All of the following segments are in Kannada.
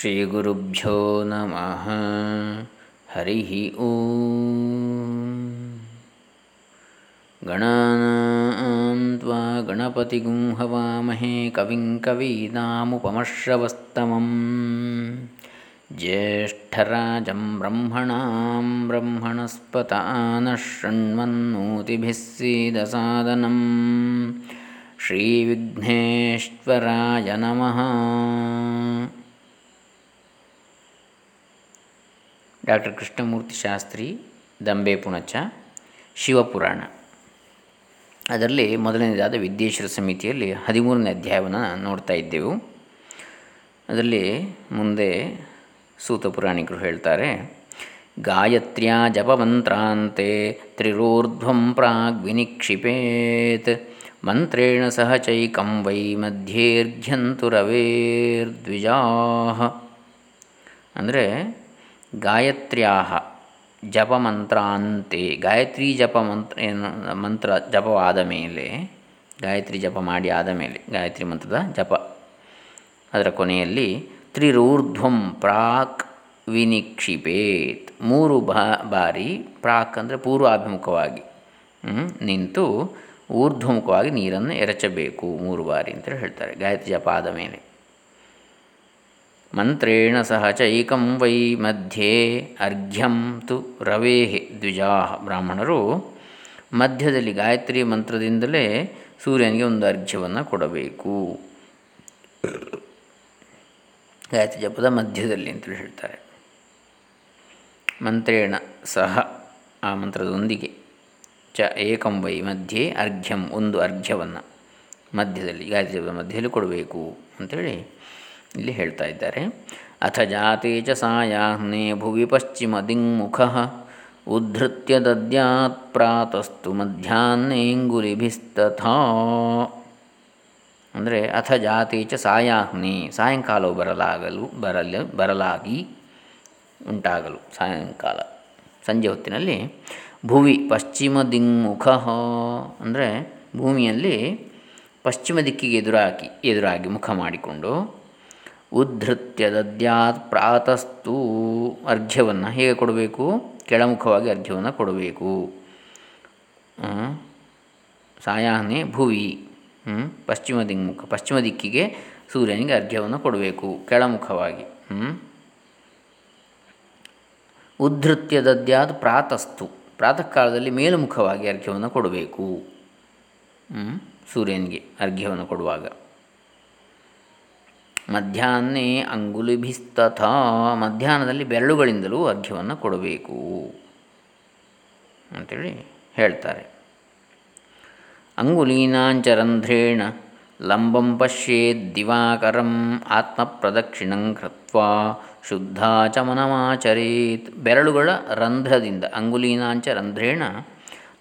श्रीगुरुभ्यो नमः। हरिः ॐ। गणानां त्वा गणपतिगुंहवामहे कविं कवीनामुपमश्रवस्तमम्। ज्येष्ठराजं ब्रह्मणां ब्रह्मणस्पतानशृण्मूतिभिः सीदसादनं श्रीविघ्नेश्वराय नमः। ಡಾಕ್ಟರ್ ಕೃಷ್ಣಮೂರ್ತಿ ಶಾಸ್ತ್ರಿ, ದಂಬೆ ಪುಣಚ, ಶಿವಪುರಾಣ. ಅದರಲ್ಲಿ ಮೊದಲನೇದಾದ ವಿದ್ಯೇಶ್ವರ ಸಮಿತಿಯಲ್ಲಿ ಹದಿಮೂರನೇ ಅಧ್ಯಾಯವನ್ನು ನೋಡ್ತಾ ಇದ್ದೆವು. ಅದರಲ್ಲಿ ಮುಂದೆ ಸೂತ ಪುರಾಣಿಕರು ಹೇಳ್ತಾರೆ, ಗಾಯತ್ರ್ಯ ಜಪಮಂತ್ರಾಂತೆ ತ್ರಿರೋರ್ಧ್ವಂ ಪ್ರಾಗ್ ವಿನಿಕ್ಷಿಪೇತ್ ಮಂತ್ರೇಣ ಸಹ ಚೈಕಂ ವೈ ಮಧ್ಯೇರ್ಘ್ಯಂತು ರವೇರ್ದ್ವಿಜಾ ಅಂದರೆ ಗಾಯತ್ರ್ಯಾ ಜಪಮಂತ್ರಾಂತೆ. ಗಾಯತ್ರಿ ಜಪ ಮಂತ್ರ ಏನು ಮಂತ್ರ ಜಪವಾದ ಮೇಲೆ, ಗಾಯತ್ರಿ ಜಪ ಮಾಡಿ ಆದ ಮೇಲೆ, ಗಾಯತ್ರಿ ಮಂತ್ರದ ಜಪ. ಅದರ ಕೊನೆಯಲ್ಲಿ ತ್ರಿರೂರ್ಧ್ವಂ ಪ್ರಾಕ್ ವಿನಿಕ್ಷಿಪೇತ್. ಮೂರು ಬಾರಿ ಪ್ರಾಕ್ ಅಂದರೆ ಪೂರ್ವಾಭಿಮುಖವಾಗಿ ನಿಂತು ಊರ್ಧ್ವಮುಖವಾಗಿ ನೀರನ್ನು ಎರಚಬೇಕು. ಮೂರು ಬಾರಿ ಅಂತೇಳಿ ಹೇಳ್ತಾರೆ. ಗಾಯತ್ರಿ ಜಪ ಆದ ಮೇಲೆ. ಮಂತ್ರೇಣ ಸಹ ಚೈಕಂ ವೈ ಮಧ್ಯೆ ಅರ್ಘ್ಯಂ ತು ರವೇ ದ್ವಿಜಾ ಬ್ರಾಹ್ಮಣರು ಮಧ್ಯದಲ್ಲಿ ಗಾಯತ್ರಿ ಮಂತ್ರದಿಂದಲೇ ಸೂರ್ಯನಿಗೆ ಒಂದು ಅರ್ಘ್ಯವನ್ನು ಕೊಡಬೇಕು. ಗಾಯತ್ರಿ ಜಪದ ಮಧ್ಯದಲ್ಲಿ ಅಂತೇಳಿ ಹೇಳ್ತಾರೆ. ಮಂತ್ರೇಣ ಸಹ ಆ ಮಂತ್ರದೊಂದಿಗೆ ಚ ಏಕಂ ವೈ ಮಧ್ಯೆ ಅರ್ಘ್ಯಂ ಒಂದು ಅರ್ಘ್ಯವನ್ನು ಮಧ್ಯದಲ್ಲಿ ಗಾಯತ್ರಿ ಜಪದ ಮಧ್ಯದಲ್ಲಿ ಕೊಡಬೇಕು ಅಂಥೇಳಿ ಇಲ್ಲಿ ಹೇಳ್ತಾ ಇದ್ದಾರೆ. ಅಥ ಜಾತೆ ಚ ಸಾಯಾಹ್ನೆ ಭುವಿ ಪಶ್ಚಿಮ ದಿಂಗ್ಮುಖ ಉದ್ಧತ್ಯ ದದ್ಯಾತ್ ಪ್ರಾತಸ್ತು ಮಧ್ಯಾಹ್ನೇಂಗುಲಿಭಿಸ್ತಥಾ ಅಂದರೆ ಅಥ ಜಾತೆ ಚ ಸಾಯಾಹ್ನೆ ಸಾಯಂಕಾಲವು ಬರಲಾಗಲು ಬರಲ, ಬರಲಾಗಿ ಉಂಟಾಗಲು ಸಾಯಂಕಾಲ. ಸಂಜೆ ಹೊತ್ತಿನಲ್ಲಿ ಭುವಿ ಪಶ್ಚಿಮ ದಿಂಗ್ಮುಖ ಅಂದರೆ ಭೂಮಿಯಲ್ಲಿ ಪಶ್ಚಿಮ ದಿಕ್ಕಿಗೆ ಎದುರಾಗಿ ಎದುರಾಗಿ ಮುಖ ಮಾಡಿಕೊಂಡು ಉದ್ಧೃತ್ಯ ದದ್ಯಾತ್ ಪ್ರಾತಸ್ತು ಅರ್ಘ್ಯವನ್ನು ಹೇಗೆ ಕೊಡಬೇಕು? ಕೆಳಮುಖವಾಗಿ ಅರ್ಘ್ಯವನ್ನು ಕೊಡಬೇಕು. ಸಾಯಾಹ್ನೆ ಭುವಿ ಪಶ್ಚಿಮ ದಿಗ್ಮುಖ, ಪಶ್ಚಿಮ ದಿಕ್ಕಿಗೆ ಸೂರ್ಯನಿಗೆ ಅರ್ಘ್ಯವನ್ನು ಕೊಡಬೇಕು, ಕೆಳಮುಖವಾಗಿ ಉದ್ಧೃತ್ಯ ದದ್ಯಾತ್ ಪ್ರಾತಸ್ತು ಪ್ರಾತಃ ಕಾಲದಲ್ಲಿ ಮೇಲುಮುಖವಾಗಿ ಅರ್ಘ್ಯವನ್ನು ಕೊಡಬೇಕು ಸೂರ್ಯನಿಗೆ ಅರ್ಘ್ಯವನ್ನು ಕೊಡುವಾಗ. ಮಧ್ಯಾಹ್ನೇ ಅಂಗುಲಿಭಿಸ್ತಥಾ, ಮಧ್ಯಾಹ್ನದಲ್ಲಿ ಬೆರಳುಗಳಿಂದಲೂ ಅರ್ಘ್ಯವನ್ನು ಕೊಡಬೇಕು ಅಂಥೇಳಿ ಹೇಳ್ತಾರೆ. ಅಂಗುಲೀನಾಂಚರಂಧ್ರೇಣ ಲಂಬಂ ಪಶ್ಯೇದ್ ದಿವಾಕರಂ ಆತ್ಮಪ್ರದಕ್ಷಿಣಂ ಕೃತ್ವಾ ಶುದ್ಧಾಚಮನಮಾಚರೇತ್ ಬೆರಳುಗಳ ರಂಧ್ರದಿಂದ ಅಂಗುಲೀನಾಂಚ ರಂಧ್ರೇಣ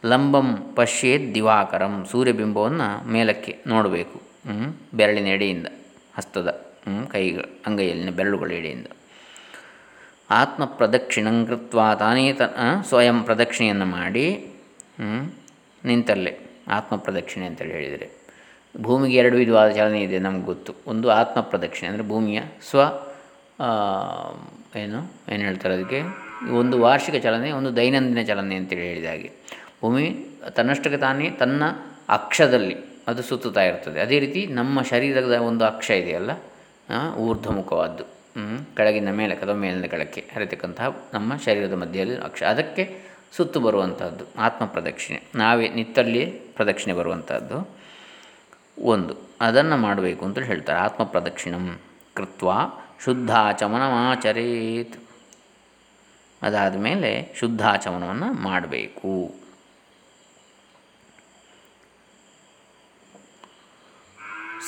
ಲಂಬಂ ಪಶ್ಯೇದ್ ದಿವಾಕರಂ ಸೂರ್ಯಬಿಂಬವನ್ನು ಮೇಲಕ್ಕೆ ನೋಡಬೇಕು ಬೆರಳಿನ ಎಡೆಯಿಂದ ಹಸ್ತದ. ಕೈ, ಅಂಗೈಯಲ್ಲಿನ ಬೆರಳುಗಳ ಎಡೆಯಿಂದ ಆತ್ಮ ಪ್ರದಕ್ಷಿಣಂಕೃತ್ವ ತಾನೇ ತ ಸ್ವಯಂ ಪ್ರದಕ್ಷಿಣೆಯನ್ನು ಮಾಡಿ ನಿಂತಲ್ಲೇ ಆತ್ಮ ಪ್ರದಕ್ಷಿಣೆ ಅಂತೇಳಿ ಹೇಳಿದರೆ. ಭೂಮಿಗೆ ಎರಡು ವಿಧವಾದ ಚಲನೆ ಇದೆ ನಮ್ಗೆ ಗೊತ್ತು. ಒಂದು ಆತ್ಮ ಪ್ರದಕ್ಷಿಣೆ ಅಂದರೆ ಭೂಮಿಯ ಸ್ವ ಏನು ಏನು ಹೇಳ್ತಾರೆ ಅದಕ್ಕೆ? ಒಂದು ವಾರ್ಷಿಕ ಚಲನೆ, ಒಂದು ದೈನಂದಿನ ಚಲನೆ ಅಂತೇಳಿ ಹೇಳಿದ ಹಾಗೆ. ಭೂಮಿ ತನ್ನಷ್ಟಕ್ಕೆ ತಾನೇ ತನ್ನ ಅಕ್ಷದಲ್ಲಿ ಅದು ಸುತ್ತುತ್ತಾ ಇರ್ತದೆ. ಅದೇ ರೀತಿ ನಮ್ಮ ಶರೀರದ ಒಂದು ಅಕ್ಷ ಇದೆಯಲ್ಲ ಊರ್ಧ್ವಮುಖವಾದ್ದು. ಕೆಳಗಿನ ಮೇಲೆ ಅಥವಾ ಮೇಲಿನ ಕೆಳಕ್ಕೆ ಹರಿತಕ್ಕಂತಹ ನಮ್ಮ ಶರೀರದ ಮಧ್ಯದಲ್ಲಿ ಅಕ್ಷ. ಅದಕ್ಕೆ ಸುತ್ತು ಬರುವಂಥದ್ದು ಆತ್ಮ ಪ್ರದಕ್ಷಿಣೆ. ನಾವೇ ನಿತ್ತಲ್ಲಿಯೇ ಪ್ರದಕ್ಷಿಣೆ ಬರುವಂಥದ್ದು ಒಂದು. ಅದನ್ನು ಮಾಡಬೇಕು ಅಂತೇಳಿ ಹೇಳ್ತಾರೆ. ಆತ್ಮ ಪ್ರದಕ್ಷಿಣಂ ಕೃತ್ವ ಶುದ್ಧಾಚಮನಮಾಚರೇತ್. ಅದಾದ ಮೇಲೆ ಶುದ್ಧಾಚಮನವನ್ನು ಮಾಡಬೇಕು.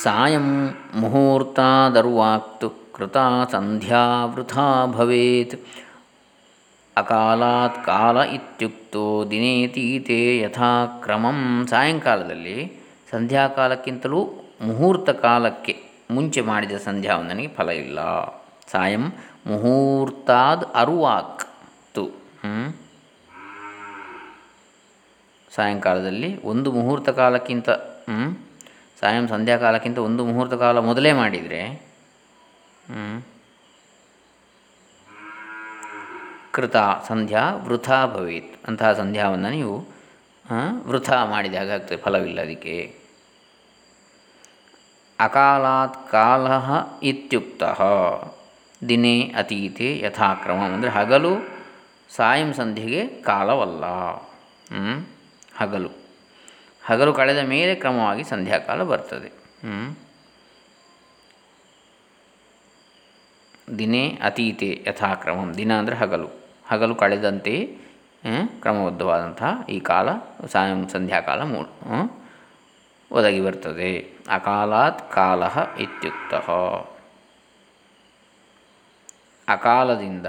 ಸಾಯಂ ಮುಹೂರ್ತಾದರ್ವಾಕ್ತು ಕೃತ ಸಂಧ್ಯಾ ವೃಥಾ ಭವೇತ್. ಅಕಾಲಾತ್ ಕಾಲ ಇತ್ಯುಕ್ತೋ ದಿನೇತೀತೆ ಯಥಾಕ್ರಮಂ ಸಾಯಂಕಾಲದಲ್ಲಿ ಸಂಧ್ಯಾಕಾಲಕ್ಕಿಂತಲೂ ಮುಹೂರ್ತ ಕಾಲಕ್ಕೆ ಮುಂಚೆ ಮಾಡಿದ ಸಂಧ್ಯಾವಂದನೆಗೆ ಫಲ ಇಲ್ಲ. ಸಾಯಂ ಮುಹೂರ್ತಾದ್ ಅರುವಾಕ್ ತು ಸಾಯಂಕಾಲದಲ್ಲಿ ಒಂದು ಮುಹೂರ್ತ ಕಾಲಕ್ಕಿಂತ ಸಾಯಂ ಸಂಧ್ಯಾಕಾಲಕ್ಕಿಂತ ಒಂದು ಮುಹೂರ್ತ ಕಾಲ ಮೊದಲೇ ಮಾಡಿದರೆ ಕೃತ ಸಂಧ್ಯಾ ವೃಥಾ ಭವೇತ್ ಅಂತಹ ಸಂಧ್ಯಾವನ್ನು ನೀವು ವೃಥಾ ಮಾಡಿದ ಹಾಗಾಗ್ತದೆ ಫಲವಿಲ್ಲ ಅದಕ್ಕೆ. ಅಕಾಲಾತ್ ಕಾಲ ಇತ್ಯುಕ್ತ. ದಿನೇ ಅತೀತೆ ಯಥಾಕ್ರಮ ಅಂದರೆ ಹಗಲು, ಸಾಯಂ ಸಂಧ್ಯೆಗೆ ಕಾಲವಲ್ಲ. ಹಗಲು. ಹಗಲು ಕಳೆದ ಮೇಲೆ ಕ್ರಮವಾಗಿ ಸಂಧ್ಯಾಕಾಲ ಬರ್ತದೆ. ದಿನೇ ಅತೀತೆ ಯಥಾಕ್ರಮಂ. ದಿನ ಅಂದರೆ ಹಗಲು. ಹಗಲು ಕಳೆದಂತೆ ಕ್ರಮಬದ್ಧವಾದಂತಹ ಈ ಕಾಲ ಸಾಯಂ ಸಂಧ್ಯಾಕಾಲ ಮೂ ಒದಗಿ ಬರ್ತದೆ. ಅಕಾಲಾತ್ ಕಾಲ ಇತ್ಯುಕ್ತ. ಅಕಾಲದಿಂದ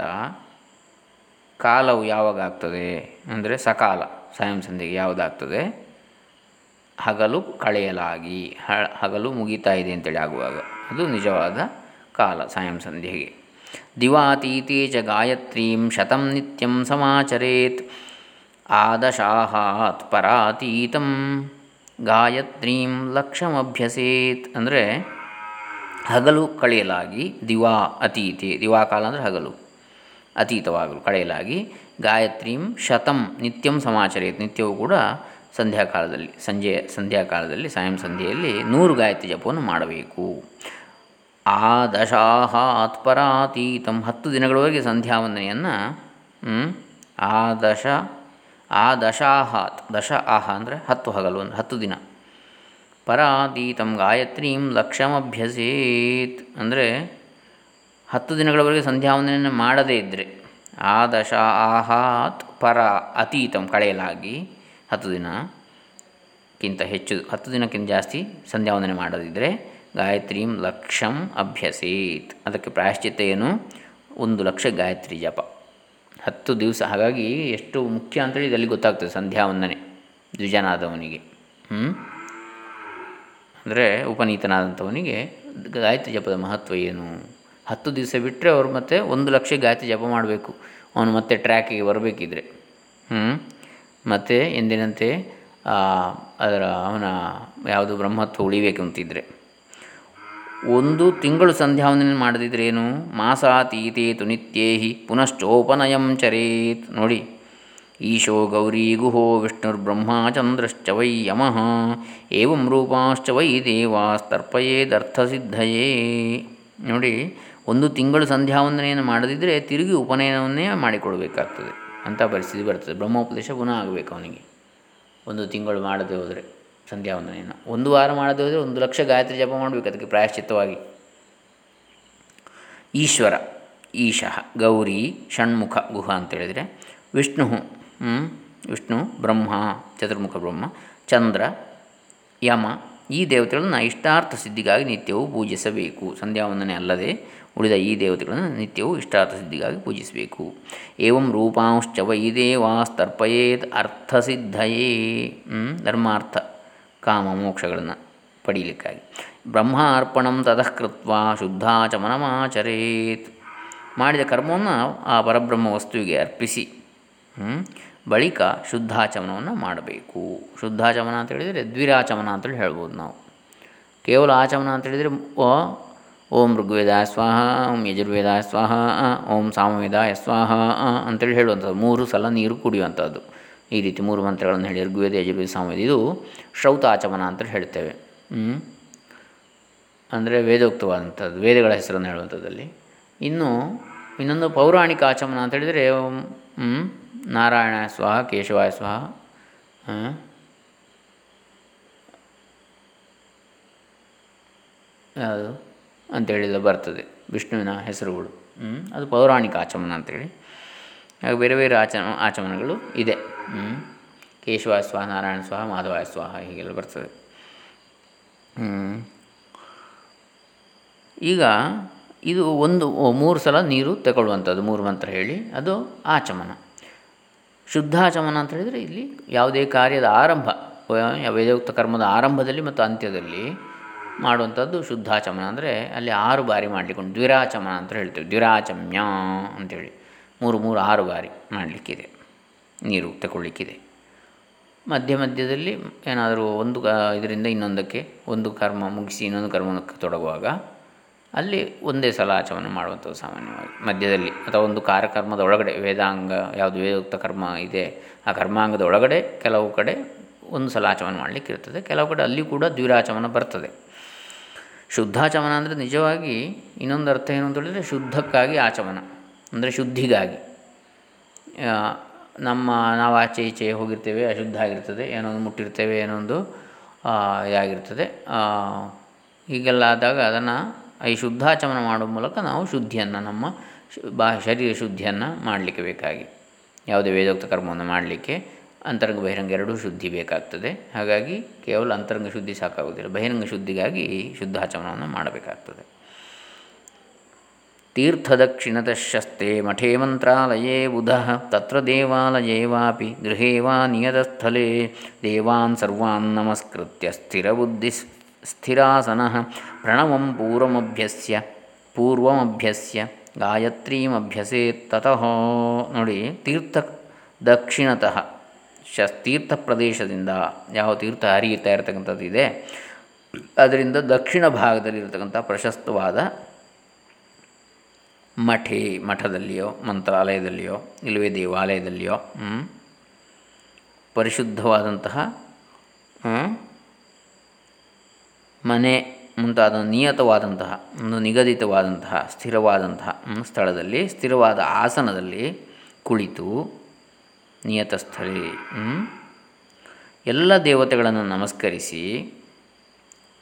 ಕಾಲವು ಯಾವಾಗ ಆಗ್ತದೆ? ಅಂದರೆ ಸಕಾಲ, ಸಾಯಂ ಸಂಧ್ಯೆಗೆ ಯಾವುದಾಗ್ತದೆ? ಹಗಲು ಕಳೆಯಲಾಗಿ ಹಗಲು ಮುಗಿತಾ ಇದೆ ಅಂತೇಳಿ ಆಗುವಾಗ ಅದು ನಿಜವಾದ ಕಾಲ, ಸಾಯಂ ಸಂಧ್ಯೆಗೆ. ದಿವಾತೀತಿ ಚ ಗಾಯತ್ರೀಂ ಶತಂ ನಿತ್ಯಂ ಸಮಾಚರೇತ್, ಆದಶಾಹಾತ್ ಪರಾತೀತಂ ಗಾಯತ್ರೀಂ ಲಕ್ಷಮಭ್ಯಸೇತ್. ಅಂದರೆ ಹಗಲು ಕಳೆಯಲಾಗಿ, ದಿವಾ ಅತೀತೆ ದಿವಾಕಾಲ ಅಂದರೆ ಹಗಲು ಅತೀತವಾಗಲು, ಕಳೆಯಲಾಗಿ ಗಾಯತ್ರೀಂ ಶತಂ ನಿತ್ಯಂ ಸಮಾಚರೇತ್ ನಿತ್ಯವೂ ಕೂಡ ಸಂಧ್ಯಾಕಾಲದಲ್ಲಿ ಸಂಜೆ ಸಂಧ್ಯಾಕಾಲದಲ್ಲಿ, ಸಾಯಂ ಸಂಧ್ಯೆಯಲ್ಲಿ ನೂರು ಗಾಯತ್ರಿ ಜಪವನ್ನು ಮಾಡಬೇಕು. ಆ ದಶಾಹಾತ್ ಪರಾತೀತಂ ಹತ್ತು ದಿನಗಳವರೆಗೆ ಸಂಧ್ಯಾವಂದನೆಯನ್ನು ಆ ದಶ, ಆ ದಶಾಹಾತ್, ದಶ ಆಹ ಅಂದರೆ ಹತ್ತು ಹಗಲು ಅಂದರೆ ಹತ್ತು ದಿನ. ಪರಾತೀತಂ ಗಾಯತ್ರೀಂ ಲಕ್ಷಮಭ್ಯಸೇತ್ ಅಂದರೆ ಹತ್ತು ದಿನಗಳವರೆಗೆ ಸಂಧ್ಯಾವಂದನೆಯನ್ನು ಮಾಡದೇ ಇದ್ದರೆ ಆ ದಶ ಆಹಾತ್ ಪರ, ಅತೀತಂ ಕಳೆಯಲಾಗಿ ಹತ್ತು ದಿನಕ್ಕಿಂತ ಹೆಚ್ಚು, ಹತ್ತು ದಿನಕ್ಕಿಂತ ಜಾಸ್ತಿ ಸಂಧ್ಯಾವಂದನೆ ಮಾಡದಿದ್ದರೆ ಗಾಯತ್ರೀಂ ಲಕ್ಷಂ ಅಭ್ಯಸೀತ್. ಅದಕ್ಕೆ ಪ್ರಾಯಶ್ಚಿತ್ತ ಏನು? ಒಂದು ಲಕ್ಷ ಗಾಯತ್ರಿ ಜಪ. ಹತ್ತು ದಿವಸ, ಹಾಗಾಗಿ ಎಷ್ಟು ಮುಖ್ಯ ಅಂತೇಳಿ ಇದರಲ್ಲಿ ಗೊತ್ತಾಗ್ತದೆ ಸಂಧ್ಯಾ ವಂದನೆ ದ್ವಿಜನಾದವನಿಗೆ. ಹ್ಞೂ ಅಂದರೆ ಉಪನೀತನಾದಂಥವನಿಗೆ ಗಾಯತ್ರಿ ಜಪದ ಮಹತ್ವ ಏನು? ಹತ್ತು ದಿವಸ ಬಿಟ್ಟರೆ ಅವರು ಮತ್ತೆ ಒಂದು ಲಕ್ಷ ಗಾಯತ್ರಿ ಜಪ ಮಾಡಬೇಕು. ಅವನು ಮತ್ತೆ ಟ್ರ್ಯಾಕಿಗೆ ಬರಬೇಕಿದ್ರೆ. ಹ್ಞೂ ಮತ್ತು ಎಂದಿನಂತೆ ಅದರ ಅವನ ಯಾವುದು ಬ್ರಹ್ಮತ್ವ ಉಳಿಬೇಕು ಅಂತಿದ್ದರೆ ಒಂದು ತಿಂಗಳು ಸಂಧ್ಯಾವಂದನೆ ಮಾಡದಿದ್ರೆ ಏನು ಮಾಸಾತೀತೇತು ನಿತ್ಯೇಹಿ ಪುನಶ್ಚೋಪನಯಂ ಚರೇತ್. ನೋಡಿ, ಈಶೋ ಗೌರಿ ಗುಹೋ ವಿಷ್ಣುರ್ಬ್ರಹ್ಮ ಚಂದ್ರಶ್ಚ ವೈ ಯಮಃ, ಏವಂ ರೂಪಾಶ್ಚ ವೈ ದೇವಾಸ್ತರ್ಪಯೇದರ್ಥಸಿದ್ಧಯೇ ನೋಡಿ, ಒಂದು ತಿಂಗಳು ಸಂಧ್ಯಾವಂದನೆಯನ್ನು ಮಾಡದಿದ್ದರೆ ತಿರುಗಿ ಉಪನಯನವನ್ನೇ ಮಾಡಿಕೊಡಬೇಕಾಗ್ತದೆ. ಅಂಥ ಪರಿಸ್ಥಿತಿ ಬರ್ತದೆ. ಬ್ರಹ್ಮೋಪದೇಶ ಪುನಃ ಆಗಬೇಕು ಅವನಿಗೆ. ಒಂದು ತಿಂಗಳು ಮಾಡದೆ ಹೋದರೆ, ಸಂಧ್ಯಾವಂದನೆಯನ್ನು. ಒಂದು ವಾರ ಮಾಡದೆ ಹೋದರೆ ಒಂದು ಲಕ್ಷ ಗಾಯತ್ರಿ ಜಪ ಮಾಡಬೇಕು ಅದಕ್ಕೆ ಪ್ರಾಯಶ್ಚಿತ್ತವಾಗಿ. ಈಶ್ವರ, ಈಶಃ, ಗೌರಿ, ಷಣ್ಮುಖ, ಗುಹ ಅಂತೇಳಿದರೆ ವಿಷ್ಣು ವಿಷ್ಣು, ಬ್ರಹ್ಮ, ಚತುರ್ಮುಖ, ಬ್ರಹ್ಮ, ಚಂದ್ರ, ಯಮ ಈ ದೇವತೆಗಳನ್ನು ಇಷ್ಟಾರ್ಥ ಸಿದ್ಧಿಗಾಗಿ ನಿತ್ಯವೂ ಪೂಜಿಸಬೇಕು. ಸಂಧ್ಯಾವಂದನೆ ಅಲ್ಲದೆ ಉಳಿದ ಈ ದೇವತೆಗಳನ್ನು ನಿತ್ಯವೂ ಇಷ್ಟಾರ್ಥ ಸಿದ್ಧಿಗಾಗಿ ಪೂಜಿಸಬೇಕು. ಏವಂ ರೂಪಾಂಶ್ಚ ವೈ ದೇವಾಸ್ತರ್ಪಯೇತ್ ಅರ್ಥಸಿದ್ಧಯೇ. ಧರ್ಮಾರ್ಥ, ಕಾಮ, ಮೋಕ್ಷಗಳನ್ನು ಪಡೀಲಿಕ್ಕಾಗಿ. ಬ್ರಹ್ಮ ಅರ್ಪಣಂ ತತಃಕೃತ್ವ ಶುದ್ಧಾಚಮನಮಾಚರೇತ್ ಮಾಡಿದ ಕರ್ಮವನ್ನು ಆ ಪರಬ್ರಹ್ಮ ವಸ್ತುವಿಗೆ ಅರ್ಪಿಸಿ. ಬಳಿಕ ಶುದ್ಧಾಚಮನವನ್ನು ಮಾಡಬೇಕು. ಶುದ್ಧಾಚಮನ ಅಂತ ಹೇಳಿದರೆ ದ್ವಿರಾಚಮನ ಅಂತೇಳಿ ಹೇಳ್ಬೋದು ನಾವು. ಕೇವಲ ಆಚಮನ ಅಂತ ಹೇಳಿದರೆ ಓಂ ಋಗ್ವೇದ ಸ್ವಾಹ, ಓಂ ಯಜುರ್ವೇದ ಸ್ವಾಹ, ಓಂ ಸಾಮವೇದ ಸ್ವಾಹ ಅಂತೇಳಿ ಹೇಳುವಂಥದ್ದು. ಮೂರು ಸಲ ನೀರು ಕುಡಿಯುವಂಥದ್ದು. ಈ ರೀತಿ ಮೂರು ಮಂತ್ರಗಳನ್ನು ಹೇಳಿ ಋಗ್ವೇದ, ಯಜುರ್ವೇದ, ಸಾಮವೇದ ಇದು ಶ್ರೌತಾಚಮನ ಅಂತ ಹೇಳ್ತೇವೆ. ಅಂದರೆ ವೇದೋಕ್ತವಾದಂಥದ್ದು, ವೇದಗಳ ಹೆಸರನ್ನು ಹೇಳುವಂಥದ್ದಲ್ಲಿ ಇನ್ನು ಇನ್ನೊಂದು ಪೌರಾಣಿಕ ಆಚಮನ ಅಂತ ಹೇಳಿದರೆ ನಾರಾಯಣ ಸ್ವಹ, ಕೇಶವಾಯ ಸ್ವಹ ಯಾವುದು ಅಂತೇಳಿದ ಬರ್ತದೆ. ವಿಷ್ಣುವಿನ ಹೆಸರುಗಳು. ಅದು ಪೌರಾಣಿಕ ಆಚಮನ ಅಂತೇಳಿ. ಹಾಗೆ ಬೇರೆ ಬೇರೆ ಆಚಮ, ಆಚಮನಗಳು ಇದೆ. ಕೇಶವಾಯ ಸ್ವಹ, ನಾರಾಯಣ ಸ್ವಹ, ಮಾಧವಾಯ ಸ್ವಹ ಹೀಗೆಲ್ಲ ಬರ್ತದೆ. ಈಗ ಇದು ಒಂದು ಮೂರು ಸಲ ನೀರು ತಗೊಳ್ಳುವಂಥದ್ದು, ಮೂರು ಮಂತ್ರ ಹೇಳಿ. ಅದು ಆಚಮನ. ಶುದ್ಧಾಚಮನ ಅಂತ ಹೇಳಿದರೆ ಇಲ್ಲಿ ಯಾವುದೇ ಕಾರ್ಯದ ಆರಂಭ, ವೇದೋಕ್ತ ಕರ್ಮದ ಆರಂಭದಲ್ಲಿ ಮತ್ತು ಅಂತ್ಯದಲ್ಲಿ ಮಾಡುವಂಥದ್ದು ಶುದ್ಧಾಚಮನ ಅಂದರೆ ಅಲ್ಲಿ ಆರು ಬಾರಿ ಮಾಡಲಿಕ್ಕೊಂಡು ದ್ವಿರಾಚಮನ ಅಂತ ಹೇಳ್ತೇವೆ. ದ್ವಿರಾಚಮ್ಯ ಅಂಥೇಳಿ ಮೂರು ಮೂರು ಆರು ಬಾರಿ ಮಾಡಲಿಕ್ಕಿದೆ, ನೀರು ತಗೊಳ್ಳಿಕ್ಕಿದೆ ಮಧ್ಯ ಮಧ್ಯದಲ್ಲಿ ಏನಾದರೂ ಒಂದು ಇದರಿಂದ ಇನ್ನೊಂದಕ್ಕೆ ಒಂದು ಕರ್ಮ ಮುಗಿಸಿ ಇನ್ನೊಂದು ಕರ್ಮಕ್ಕೆ ತೊಡಗುವಾಗ ಅಲ್ಲಿ ಒಂದೇ ಸಲ ಆಚಮನ ಮಾಡುವಂಥದ್ದು ಸಾಮಾನ್ಯವಾಗಿ. ಮಧ್ಯದಲ್ಲಿ ಅಥವಾ ಒಂದು ಕಾರ್ಯಕ್ರಮದ ಒಳಗಡೆ, ವೇದಾಂಗ, ಯಾವುದು ವೇದೋಕ್ತ ಕರ್ಮ ಇದೆ, ಆ ಕರ್ಮಾಂಗದ ಒಳಗಡೆ ಕೆಲವು ಕಡೆ ಒಂದು ಸಲ ಆಚಮನ ಮಾಡಲಿಕ್ಕೆ ಇರ್ತದೆ. ಕೆಲವು ಕಡೆ ಅಲ್ಲಿ ಕೂಡ ದ್ವಿರಾಚಮನ ಬರ್ತದೆ. ಶುದ್ಧಾಚಮನ ಅಂದರೆ ನಿಜವಾಗಿ ಇನ್ನೊಂದು ಅರ್ಥ ಏನು ಅಂತ ಹೇಳಿದರೆ ಶುದ್ಧಕ್ಕಾಗಿ ಆಚಮನ, ಅಂದರೆ ಶುದ್ಧಿಗಾಗಿ. ನಮ್ಮ ನಾವು ಆಚೆ ಈಚೆ ಹೋಗಿರ್ತೇವೆ, ಅಶುದ್ಧ ಆಗಿರ್ತದೆ, ಏನೋ ಒಂದು ಮುಟ್ಟಿರ್ತೇವೆ ಏನೊಂದು ಇದಾಗಿರ್ತದೆ. ಹೀಗೆಲ್ಲ ಆದಾಗ ಅದನ್ನು ಈ ಶುದ್ಧಾಚಮನ ಮಾಡುವ ಮೂಲಕ ನಾವು ಶುದ್ಧಿಯನ್ನು, ನಮ್ಮ ಬಾ, ಶರೀರ ಶುದ್ಧಿಯನ್ನು ಮಾಡಲಿಕ್ಕೆ ಬೇಕಾಗಿ. ಯಾವುದೇ ವೇದೋಕ್ತ ಕರ್ಮವನ್ನು ಮಾಡಲಿಕ್ಕೆ ಅಂತರಂಗ ಬಹಿರಂಗ ಎರಡೂ ಶುದ್ಧಿ ಬೇಕಾಗ್ತದೆ. ಹಾಗಾಗಿ ಕೇವಲ ಅಂತರಂಗ ಶುದ್ಧಿ ಸಾಕಾಗುವುದಿಲ್ಲ. ಬಹಿರಂಗ ಶುದ್ಧಿಗಾಗಿ ಶುದ್ಧಾಚಮನವನ್ನು ಮಾಡಬೇಕಾಗ್ತದೆ. ತೀರ್ಥದಕ್ಷಿಣತಶಸ್ತೆ ಮಠೇ ಮಂತ್ರಾಲಯೇ ಬುಧ, ತತ್ರ ದೇವಾಲಯೇ ವಾಪಿ, ಗೃಹೇ ವಾ ನಿಯತಸ್ಥಲೆ, ದೇವಾನ್ ಸರ್ವಾನ್ ನಮಸ್ಕೃತ್ಯ ಸ್ಥಿರಬುದ್ಧಿ ಸ್ಥಿರಾಸನ ಪ್ರಣವಂ ಪೂರ್ವಮಭ್ಯಸ್ಯ ಪೂರ್ವಮಭ್ಯಸ್ಯ ಗಾಯತ್ರೀಮಭ್ಯಸೇತ್ ತತಃ. ನೋಡಿ, ತೀರ್ಥ ದಕ್ಷಿಣತಃ ಶ ತೀರ್ಥ ಪ್ರದೇಶದಿಂದ ಯಾವ ತೀರ್ಥ ಹರಿಯುತ್ತಾ ಇರತಕ್ಕಂಥದ್ದು ಇದೆ. ಅದರಿಂದ ದಕ್ಷಿಣ ಭಾಗದಲ್ಲಿರತಕ್ಕಂಥ ಪ್ರಶಸ್ತವಾದ ಮಠಿ, ಮಠದಲ್ಲಿಯೋ, ಮಂತ್ರಾಲಯದಲ್ಲಿಯೋ ಇಲ್ಲವೇ ದೇವಾಲಯದಲ್ಲಿಯೋ ಪರಿಶುದ್ಧವಾದಂತಹ ಮನೆ ಮುಂತಾದ ನಿಯತವಾದಂತಹ, ಒಂದು ನಿಗದಿತವಾದಂತಹ, ಸ್ಥಿರವಾದಂತಹ ಸ್ಥಳದಲ್ಲಿ, ಸ್ಥಿರವಾದ ಆಸನದಲ್ಲಿ ಕುಳಿತು ನಿಯತ ಸ್ಥಳೇ ಎಲ್ಲ ದೇವತೆಗಳನ್ನು ನಮಸ್ಕರಿಸಿ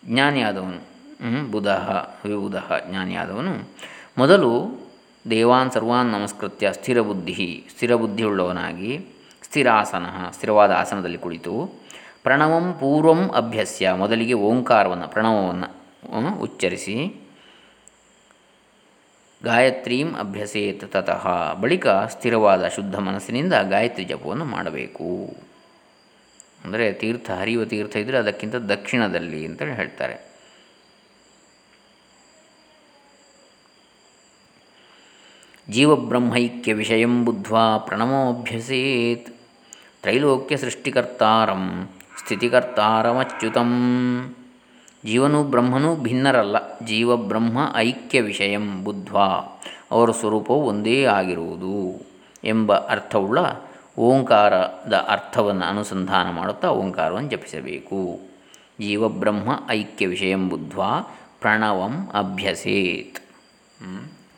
ಜ್ಞಾನಿಯಾದವನು ಬುಧ, ವಿಬುಧ, ಜ್ಞಾನಿಯಾದವನು, ಮೊದಲು ದೇವಾನ್ ಸರ್ವಾನ್ ನಮಸ್ಕೃತ್ಯ ಸ್ಥಿರಬುದ್ಧಿ, ಸ್ಥಿರಬುದ್ಧಿಯುಳ್ಳವನಾಗಿ ಸ್ಥಿರಾಸನ, ಸ್ಥಿರವಾದ ಆಸನದಲ್ಲಿ ಕುಳಿತು ಪ್ರಣವಂ ಪೂರ್ವಂ ಅಭ್ಯಸ್ಯ. ಮೊದಲಿಗೆ ಓಂಕಾರವನ್ನು, ಪ್ರಣವವನ್ನು ಉಚ್ಚರಿಸಿ. ಗಾಯತ್ರೀಂ ಅಭ್ಯಸೇತ್ ತತಃ. ಬಳಿಕ ಸ್ಥಿರವಾದ ಶುದ್ಧ ಮನಸ್ಸಿನಿಂದ ಗಾಯತ್ರಿ ಜಪವನ್ನು ಮಾಡಬೇಕು. ಅಂದರೆ ತೀರ್ಥ, ಹರಿಯುವ ತೀರ್ಥ ಇದ್ದರೆ ಅದಕ್ಕಿಂತ ದಕ್ಷಿಣದಲ್ಲಿ ಅಂತೇಳಿ ಹೇಳ್ತಾರೆ. ಜೀವಬ್ರಹ್ಮೈಕ್ಯ ವಿಷಯಂ ಬುದ್ಧ್ವಾ ಪ್ರಣಮೋಭ್ಯಸೇತ್ ತ್ರೈಲೋಕ್ಯ ಸೃಷ್ಟಿಕರ್ತಾರಂ. ಸ್ಥಿತಿಕರ್ತಾರಮಚ್ಯುತಂ. ಜೀವನು ಬ್ರಹ್ಮನೂ ಭಿನ್ನರಲ್ಲ, ಜೀವ ಬ್ರಹ್ಮ ಐಕ್ಯ ವಿಷಯಂ ಬುದ್ಧ್ವಾ, ಅವರ ಸ್ವರೂಪವು ಒಂದೇ ಆಗಿರುವುದು ಎಂಬ ಅರ್ಥವುಳ್ಳ ಓಂಕಾರದ ಅರ್ಥವನ್ನು ಅನುಸಂಧಾನ ಮಾಡುತ್ತಾ ಓಂಕಾರವನ್ನು ಜಪಿಸಬೇಕು. ಜೀವಬ್ರಹ್ಮ ಐಕ್ಯ ವಿಷಯಂ ಬುದ್ಧ್ವಾ, ಪ್ರಣವಂ ಅಭ್ಯಸೇತ್.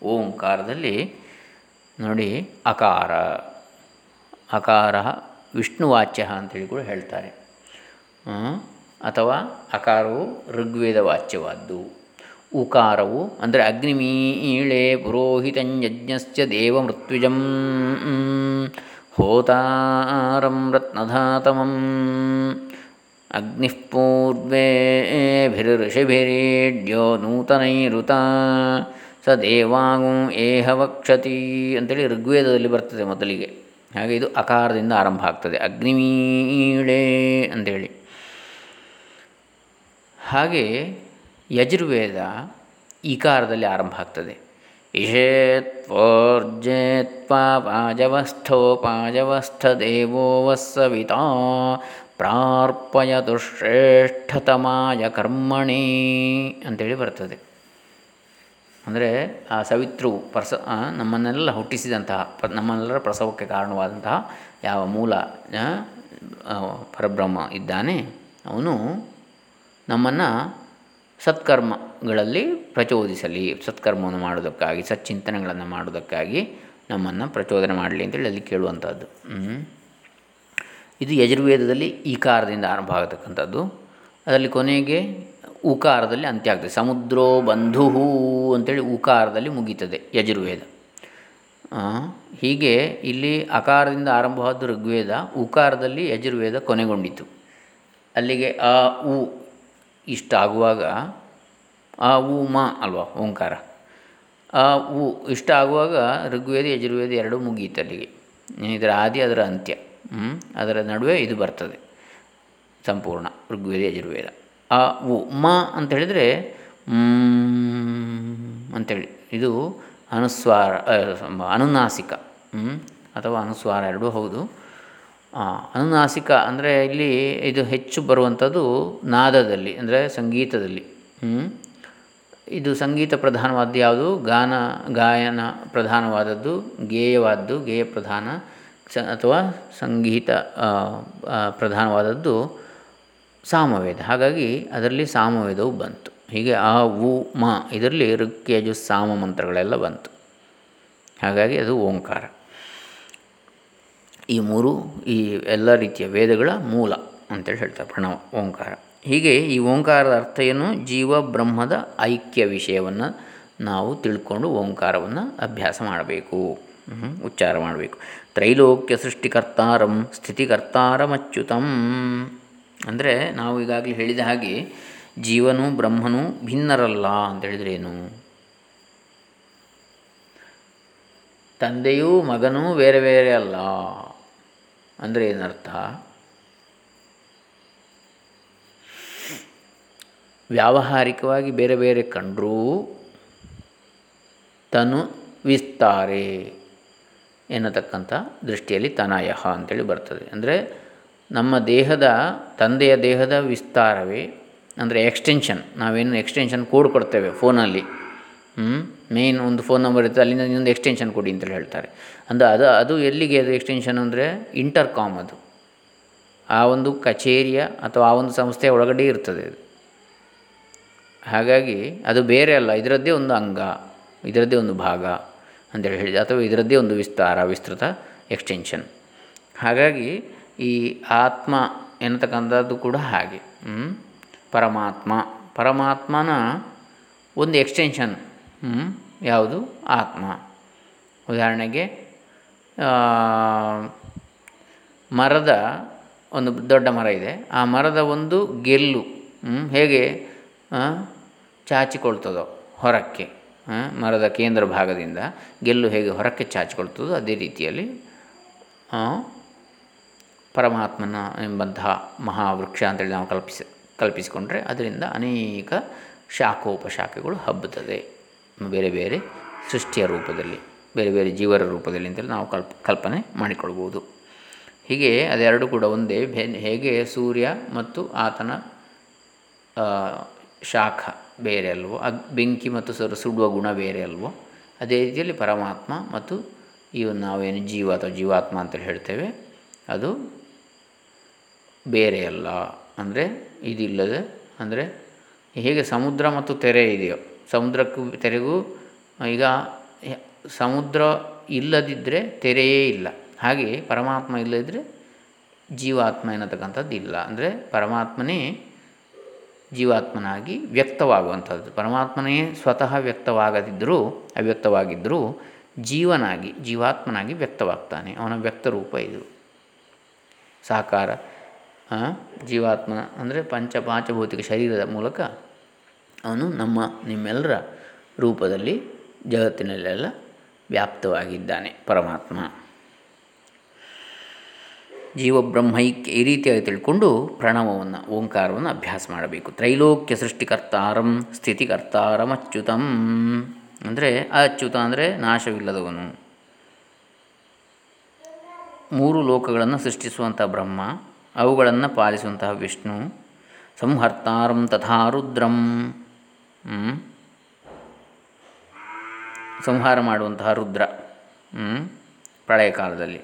ಓಂಕಾರದಲ್ಲಿ ನೋಡಿ ಅಕಾರ ಅಕಾರ ವಿಷ್ಣುವಾಚ್ಯ ಅಂತೇಳಿ ಕೂಡ ಹೇಳ್ತಾರೆ. ಅಥವಾ ಅಕಾರವು ಋಗ್ವೇದ ವಾಚ್ಯವಾದ್ದು ಉಕಾರವು ಅಂದರೆ ಅಗ್ನಿಮೀಳೆ ಪುರೋಹಿತಂಯಜ್ಞಶ್ಚ ದೇವ ಮೃತ್ಯುಜಂ ಹೋತಾರಂ ರತ್ನಧಾತಮಂ. ಅಗ್ನಿಃಪೂರ್ವೇಭಿರ್ಷಿಭಿರೇಡ್ಯೋ ನೂತನೈರುತ, ಸ ದೇವಾಗು ಏಹ ವಕ್ಷತಿ ಅಂತೇಳಿ ಋಗ್ವೇದದಲ್ಲಿ ಬರ್ತದೆ ಮೊದಲಿಗೆ. ಹಾಗೆ ಇದು ಅಕಾರದಿಂದ ಆರಂಭ ಆಗ್ತದೆ. ಅಗ್ನಿಮೀಳೆ ಅಂಥೇಳಿ ಹಾಗೆ ಯಜುರ್ವೇದ ಈಕಾರದಲ್ಲಿ ಆರಂಭ ಆಗ್ತದೆ. ಇಷೇತ್ವರ್ಜೇತ್ಪಾಜವಸ್ಥೋಪಾಜವಸ್ಥ ದೇವೋ ವಸ್ಸವಿತಾ ಪ್ರಾರ್ಪಯತು ಶ್ರೇಷ್ಠತಮಾಯ ಕರ್ಮಣಿ ಅಂತೇಳಿ ಬರ್ತದೆ. ಅಂದರೆ ಆ ಸವಿತೃ ಪ್ರಸ ನಮ್ಮನ್ನೆಲ್ಲ ಹುಟ್ಟಿಸಿದಂತಹ ನಮ್ಮನ್ನೆಲ್ಲರ ಪ್ರಸವಕ್ಕೆ ಕಾರಣವಾದಂತಹ ಯಾವ ಮೂಲ ಪರಬ್ರಹ್ಮ ಇದ್ದಾನೆ, ಅವನು ನಮ್ಮನ್ನು ಸತ್ಕರ್ಮಗಳಲ್ಲಿ ಪ್ರಚೋದಿಸಲಿ. ಸತ್ಕರ್ಮವನ್ನು ಮಾಡೋದಕ್ಕಾಗಿ ಸಚ್ಚಿಂತನೆಗಳನ್ನು ಮಾಡೋದಕ್ಕಾಗಿ ನಮ್ಮನ್ನು ಪ್ರಚೋದನೆ ಮಾಡಲಿ ಅಂತೇಳಿ ಅಲ್ಲಿ ಕೇಳುವಂಥದ್ದು ಇದು ಯಜುರ್ವೇದದಲ್ಲಿ ಈಕಾರದಿಂದ ಆರಂಭ ಆಗತಕ್ಕಂಥದ್ದು. ಅದರಲ್ಲಿ ಕೊನೆಗೆ ಉಕಾರದಲ್ಲಿ ಅಂತ್ಯ ಆಗ್ತದೆ. ಸಮುದ್ರೋ ಬಂಧು ಅಂತೇಳಿ ಉಕಾರದಲ್ಲಿ ಮುಗೀತದೆ ಯಜುರ್ವೇದ. ಹೀಗೆ ಇಲ್ಲಿ ಅಕಾರದಿಂದ ಆರಂಭವಾದ ಋಗ್ವೇದ, ಉಕಾರದಲ್ಲಿ ಯಜುರ್ವೇದ ಕೊನೆಗೊಂಡಿತು. ಅಲ್ಲಿಗೆ ಆ, ಉ ಇಷ್ಟ ಆಗುವಾಗ ಆ ಉ ಮ ಅಲ್ವಾ, ಓಂಕಾರ. ಆ ಉ ಇಷ್ಟ ಆಗುವಾಗ ಋಗ್ವೇದ, ಯಜುರ್ವೇದ ಎರಡೂ ಮುಗಿಯಿತು ಅಲ್ಲಿಗೆ. ಇದರ ಆದಿ, ಅದರ ಅಂತ್ಯ. ಅದರ ನಡುವೆ ಇದು ಬರ್ತದೆ. ಸಂಪೂರ್ಣ ಋಗ್ವೇದ, ಯಜುರ್ವೇದ. ಆ ಉ ಮ ಅಂತ ಹೇಳಿದರೆ ಅಂಥೇಳಿ ಇದು ಅನುಸ್ವಾರ ಅನುನಾಸಿಕ. ಅಥವಾ ಅನುಸ್ವಾರ ಎರಡೂ ಹೌದು. ಅನುನಾಸಿಕ ಅಂದರೆ ಇಲ್ಲಿ ಇದು ಹೆಚ್ಚು ಬರುವಂಥದ್ದು ನಾದದಲ್ಲಿ, ಅಂದರೆ ಸಂಗೀತದಲ್ಲಿ. ಇದು ಸಂಗೀತ ಪ್ರಧಾನವಾದ್ದು ಯಾವುದು? ಗಾನ, ಗಾಯನ ಪ್ರಧಾನವಾದದ್ದು, ಗೇಯವಾದ್ದು, ಗೇಯ ಪ್ರಧಾನ, ಸ, ಅಥವಾ ಸಂಗೀತ ಪ್ರಧಾನವಾದದ್ದು ಸಾಮವೇದ. ಹಾಗಾಗಿ ಅದರಲ್ಲಿ ಸಾಮವೇದವು ಬಂತು. ಹೀಗೆ ಆ, ಉ, ಮ ಇದರಲ್ಲಿ ಋಕ್ಯಜು, ಸಾಮ ಮಂತ್ರಗಳೆಲ್ಲ ಬಂತು. ಹಾಗಾಗಿ ಅದು ಓಂಕಾರ. ಈ ಮೂರು, ಈ ಎಲ್ಲ ರೀತಿಯ ವೇದಗಳ ಮೂಲ ಅಂತೇಳಿ ಹೇಳ್ತಾರೆ ಪ್ರಣವ, ಓಂಕಾರ. ಹೀಗೆ ಈ ಓಂಕಾರದ ಅರ್ಥ ಏನು? ಜೀವ ಬ್ರಹ್ಮದ ಐಕ್ಯ ವಿಷಯವನ್ನು ನಾವು ತಿಳ್ಕೊಂಡು ಓಂಕಾರವನ್ನು ಅಭ್ಯಾಸ ಮಾಡಬೇಕು. ಉಚ್ಚಾರ ಮಾಡಬೇಕು. ತ್ರೈಲೋಕ್ಯ ಸೃಷ್ಟಿಕರ್ತಾರಂ ಸ್ಥಿತಿಕರ್ತಾರಮಚ್ಯುತಂ. ಅಂದರೆ ನಾವು ಈಗಾಗಲೇ ಹೇಳಿದ ಹಾಗೆ ಜೀವನು ಬ್ರಹ್ಮನು ಭಿನ್ನರಲ್ಲ ಅಂತ ಹೇಳಿದ್ರೇನು ತಂದೆಯೂ ಮಗನೂ ಬೇರೆ ಬೇರೆ ಅಲ್ಲ. ಅಂದರೆ ಏನರ್ಥ? ವ್ಯಾವಹಾರಿಕವಾಗಿ ಬೇರೆ ಬೇರೆ ಕಂಡರೂ ತನು ವಿಸ್ತಾರೆ ಎನ್ನತಕ್ಕಂಥ ದೃಷ್ಟಿಯಲ್ಲಿ ತನಯ ಅಂತೇಳಿ ಬರ್ತದೆ. ಅಂದರೆ ನಮ್ಮ ದೇಹದ, ತಂದೆಯ ದೇಹದ ವಿಸ್ತಾರವೇ, ಅಂದರೆ ಎಕ್ಸ್ಟೆನ್ಷನ್ ನಾವೇನು ಎಕ್ಸ್ಟೆನ್ಷನ್ ಕೋಡ್ ಕೊಡ್ತೇವೆ ಫೋನಲ್ಲಿ ಮೇನ್ ಒಂದು ಫೋನ್ ನಂಬರ್ ಇರ್ತದೆ, ಅಲ್ಲಿಂದ ಇನ್ನೊಂದು ಎಕ್ಸ್ಟೆನ್ಷನ್ ಕೊಡಿ ಅಂತೇಳಿ ಹೇಳ್ತಾರೆ. ಅಂದರೆ ಅದು ಅದು ಎಲ್ಲಿಗೆ ಅದು ಎಕ್ಸ್ಟೆನ್ಷನ್ ಅಂದರೆ ಇಂಟರ್ ಕಾಮ್ ಅದು. ಆ ಒಂದು ಕಚೇರಿಯ ಅಥವಾ ಆ ಒಂದು ಸಂಸ್ಥೆಯ ಒಳಗಡೆ ಇರ್ತದೆ ಅದು. ಹಾಗಾಗಿ ಅದು ಬೇರೆ ಅಲ್ಲ, ಇದರದ್ದೇ ಒಂದು ಅಂಗ, ಇದರದ್ದೇ ಒಂದು ಭಾಗ ಅಂತೇಳಿ ಹೇಳಿದೆ, ಅಥವಾ ಇದರದ್ದೇ ಒಂದು ವಿಸ್ತಾರ, ವಿಸ್ತೃತ ಎಕ್ಸ್ಟೆನ್ಷನ್ ಹಾಗಾಗಿ ಈ ಆತ್ಮ ಎನ್ನತಕ್ಕಂಥದ್ದು ಕೂಡ ಹಾಗೆ ಪರಮಾತ್ಮ, ಪರಮಾತ್ಮನ ಒಂದು ಎಕ್ಸ್ಟೆನ್ಷನ್ ಯಾವುದು? ಆತ್ಮ. ಉದಾಹರಣೆಗೆ ಮರದ ಒಂದು ದೊಡ್ಡ ಮರ ಇದೆ. ಆ ಮರದ ಒಂದು ಗೆಲ್ಲು ಹೇಗೆ ಚಾಚಿಕೊಳ್ತದೋ ಹೊರಕ್ಕೆ ಮರದ ಕೇಂದ್ರ ಭಾಗದಿಂದ ಗೆಲ್ಲು ಹೇಗೆ ಹೊರಕ್ಕೆ ಚಾಚಿಕೊಳ್ತದೋ ಅದೇ ರೀತಿಯಲ್ಲಿ ಪರಮಾತ್ಮನ ಎಂಬಂತಹ ಮಹಾವೃಕ್ಷ ಅಂತೇಳಿ ನಾವು ಕಲ್ಪಿಸಿ, ಕಲ್ಪಿಸಿಕೊಂಡ್ರೆ ಅದರಿಂದ ಅನೇಕ ಶಾಖೋಪಶಾಖೆಗಳು ಹಬ್ಬುತ್ತದೆ. ಬೇರೆ ಬೇರೆ ಸೃಷ್ಟಿಯ ರೂಪದಲ್ಲಿ. ಬೇರೆ ಬೇರೆ ಜೀವರ ರೂಪದಲ್ಲಿ ಅಂತೇಳಿ ನಾವು ಕಲ್ಪ ಕಲ್ಪನೆ ಮಾಡಿಕೊಳ್ಬೋದು. ಹೀಗೆ ಅದೆರಡು ಕೂಡ ಒಂದೇ ಹೇಗೆ ಸೂರ್ಯ ಮತ್ತು ಆತನ ಶಾಖ ಬೇರೆ ಅಲ್ವೋ, ಅಗ್, ಬೆಂಕಿ ಮತ್ತು ಸರ್ ಸುಡುವ ಗುಣ ಬೇರೆ ಅಲ್ವೋ, ಅದೇ ರೀತಿಯಲ್ಲಿ ಪರಮಾತ್ಮ ಮತ್ತು ಇವನ್ ನಾವೇನು ಜೀವ ಅಥವಾ ಜೀವಾತ್ಮ ಅಂತೇಳಿ ಹೇಳ್ತೇವೆ, ಅದು ಬೇರೆ ಅಲ್ಲ. ಅಂದರೆ ಇದಿಲ್ಲದೆ, ಅಂದರೆ ಹೇಗೆ ಸಮುದ್ರ ಮತ್ತು ತೆರೆ ಇದೆಯೋ, ಸಮುದ್ರಕ್ಕೂ, ತೆರೆಗೂ ಈಗ ಸಮುದ್ರ ಇಲ್ಲದಿದ್ದರೆ ತೆರೆಯೇ ಇಲ್ಲ. ಹಾಗೆ ಪರಮಾತ್ಮ ಇಲ್ಲದಿದ್ದರೆ ಜೀವಾತ್ಮ ಎನ್ನತಕ್ಕಂಥದ್ದು ಇಲ್ಲ. ಅಂದರೆ ಪರಮಾತ್ಮನೇ ಜೀವಾತ್ಮನಾಗಿ ವ್ಯಕ್ತವಾಗುವಂಥದ್ದು. ಪರಮಾತ್ಮನೇ ಸ್ವತಃ ವ್ಯಕ್ತವಾಗದಿದ್ದರೂ ಅವ್ಯಕ್ತವಾಗಿದ್ದರೂ ಜೀವನಾಗಿ, ಜೀವಾತ್ಮನಾಗಿ ವ್ಯಕ್ತವಾಗ್ತಾನೆ. ಅವನ ವ್ಯಕ್ತರೂಪ ಇದು. ಸಾಕಾರ ಜೀವಾತ್ಮ ಅಂದರೆ ಪಂಚ ಪಾಂಚಭೌತಿಕ ಶರೀರದ ಮೂಲಕ ಅವನು ನಮ್ಮ ನಿಮ್ಮೆಲ್ಲರ ರೂಪದಲ್ಲಿ ಜಗತ್ತಿನಲ್ಲೆಲ್ಲ ವ್ಯಾಪ್ತವಾಗಿದ್ದಾನೆ ಪರಮಾತ್ಮ. ಜೀವಬ್ರಹ್ಮೈಕ್ಯ ಈ ರೀತಿಯಾಗಿ ತಿಳ್ಕೊಂಡು ಪ್ರಣವವನ್ನು, ಓಂಕಾರವನ್ನು ಅಭ್ಯಾಸ ಮಾಡಬೇಕು. ತ್ರೈಲೋಕ್ಯ ಸೃಷ್ಟಿಕರ್ತಾರಂ ಸ್ಥಿತಿಕರ್ತಾರಂ ಅಚ್ಯುತಂ ಅಂದರೆ ಅಚ್ಯುತ ಅಂದರೆ ನಾಶವಿಲ್ಲದವನು. ಮೂರು ಲೋಕಗಳನ್ನು ಸೃಷ್ಟಿಸುವಂಥ ಬ್ರಹ್ಮ, ಅವುಗಳನ್ನು ಪಾಲಿಸುವಂತಹ ವಿಷ್ಣು, ಸಂಹರ್ತಾರಂ ತಥಾ ರುದ್ರಂ. ಸಂಹಾರ ಮಾಡುವಂತಹ ರುದ್ರ ಪ್ರಳಯ ಕಾಲದಲ್ಲಿ.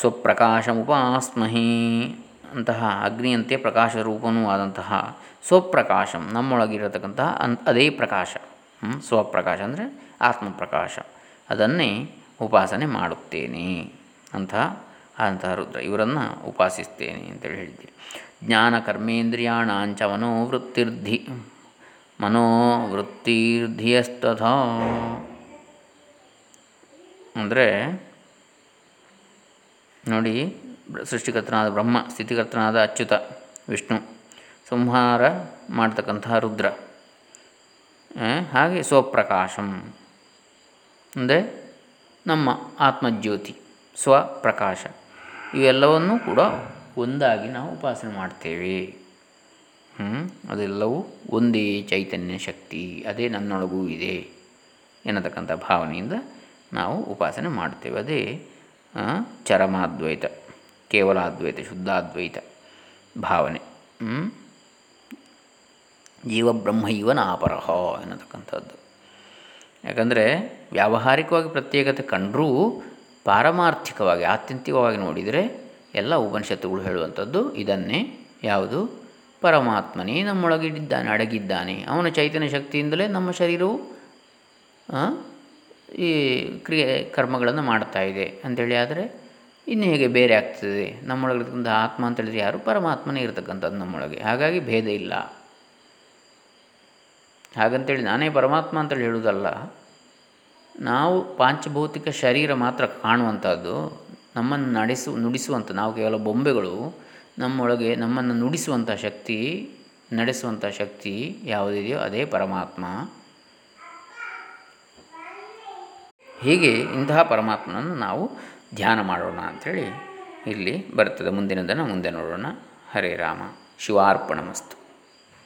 ಸ್ವಪ್ರಕಾಶಮುಪಾಸ್ಮಹಿ ಅಂತಹ ಅಗ್ನಿಯಂತೆ ಪ್ರಕಾಶ ರೂಪನೂ ಆದಂತಹ ಸ್ವಪ್ರಕಾಶಂ, ನಮ್ಮೊಳಗಿರತಕ್ಕಂತಹ ಅನ್, ಅದೇ ಪ್ರಕಾಶ ಸ್ವಪ್ರಕಾಶ ಅಂದರೆ ಆತ್ಮಪ್ರಕಾಶ. ಅದನ್ನೇ ಉಪಾಸನೆ ಮಾಡುತ್ತೇನೆ ಅಂತಹ ಅಂತಹ ರುದ್ರ. ಇವರನ್ನು ಉಪಾಸಿಸ್ತೇನೆ ಅಂತೇಳಿ ಹೇಳಿದ್ದೀರಿ ಜ್ಞಾನ ಕರ್ಮೇಂದ್ರಿಯಾಣಾಂಚ ಮನೋವೃತ್ತಿರ್ಧಿ. ಮನೋವೃತ್ತಿರ್ಧಿಯಸ್ತಥ. ಅಂದರೆ, ನೋಡಿ, ಸೃಷ್ಟಿಕರ್ತನಾದ ಬ್ರಹ್ಮ, ಸ್ಥಿತಿಕರ್ತನಾದ ಅಚ್ಯುತ, ವಿಷ್ಣು, ಸಂಹಾರ ಮಾಡ್ತಕ್ಕಂತಹ ರುದ್ರ. ಹಾಗೆ ಸ್ವಪ್ರಕಾಶಂ. ಅಂದರೆ, ನಮ್ಮ ಆತ್ಮಜ್ಯೋತಿ, ಸ್ವಪ್ರಕಾಶ. ಇವೆಲ್ಲವನ್ನೂ ಕೂಡ ಒಂದಾಗಿ ನಾವು ಉಪಾಸನೆ ಮಾಡ್ತೇವೆ. ಅದೆಲ್ಲವೂ ಒಂದೇ ಚೈತನ್ಯ ಶಕ್ತಿ, ಅದೇ ನನ್ನೊಳಗೂ ಇದೆ ಎನ್ನತಕ್ಕಂಥ ಭಾವನೆಯಿಂದ ನಾವು ಉಪಾಸನೆ ಮಾಡ್ತೇವೆ ಅದೇ ಚರಮಾದ್ವೈತ ಕೇವಲ ಅದ್ವೈತ ಶುದ್ಧಾದ್ವೈತ ಭಾವನೆ. ಜೀವ ಇವನ ಆಪರಹ ಎನ್ನತಕ್ಕಂಥದ್ದು. ಯಾಕಂದರೆ ವ್ಯಾವಹಾರಿಕವಾಗಿ ಪ್ರತ್ಯೇಕತೆ ಕಂಡರೂ ಪಾರಮಾರ್ಥಿಕವಾಗಿ, ಆತ್ಯಂತಿಕವಾಗಿ ನೋಡಿದರೆ ಎಲ್ಲ ಉಪನಿಷತ್ತುಗಳು ಹೇಳುವಂಥದ್ದು ಇದನ್ನೇ. ಯಾವುದು? ಪರಮಾತ್ಮನೇ ನಮ್ಮೊಳಗಿದ್ದಾನೆ ಅಡಗಿದ್ದಾನೆ. ಅವನ ಚೈತನ್ಯ ಶಕ್ತಿಯಿಂದಲೇ ನಮ್ಮ ಶರೀರವು ಈ ಕ್ರಿಯೆ ಕರ್ಮಗಳನ್ನು ಮಾಡ್ತಾ ಇದೆ ಅಂಥೇಳಿ ಆದರೆ ಇನ್ನು ಹೇಗೆ ಬೇರೆ ಆಗ್ತದೆ? ನಮ್ಮೊಳಗಿರ್ತಕ್ಕಂಥ ಆತ್ಮ ಅಂತ ಹೇಳಿದರೆ ಯಾರು? ಪರಮಾತ್ಮನೇ ಇರತಕ್ಕಂಥದ್ದು ನಮ್ಮೊಳಗೆ. ಹಾಗಾಗಿ ಭೇದ ಇಲ್ಲ. ಹಾಗಂತೇಳಿ ನಾನೇ ಪರಮಾತ್ಮ ಅಂತೇಳಿ ಹೇಳುವುದಲ್ಲ, ನಾವು ಪಾಂಚಭೌತಿಕ ಶರೀರ ಮಾತ್ರ ಕಾಣುವಂಥದ್ದು, ನಮ್ಮನ್ನು ನಡೆಸು ನುಡಿಸುವಂಥ, ನಾವು ಕೇವಲ ಬೊಂಬೆಗಳು ನಮ್ಮೊಳಗೆ ನಮ್ಮನ್ನು ನುಡಿಸುವಂಥ ಶಕ್ತಿ, ನಡೆಸುವಂಥ ಶಕ್ತಿ ಯಾವುದಿದೆಯೋ ಅದೇ ಪರಮಾತ್ಮ. ಹೀಗೆ ಇಂತಹ ಪರಮಾತ್ಮನನ್ನು ನಾವು ಧ್ಯಾನ ಮಾಡೋಣ ಅಂಥೇಳಿ ಇಲ್ಲಿ ಬರ್ತದೆ. ಮುಂದಿನದನ್ನು ಮುಂದೆ ನೋಡೋಣ. ಹರೇ ರಾಮ. ಶಿವಾರ್ಪಣಮಸ್ತು.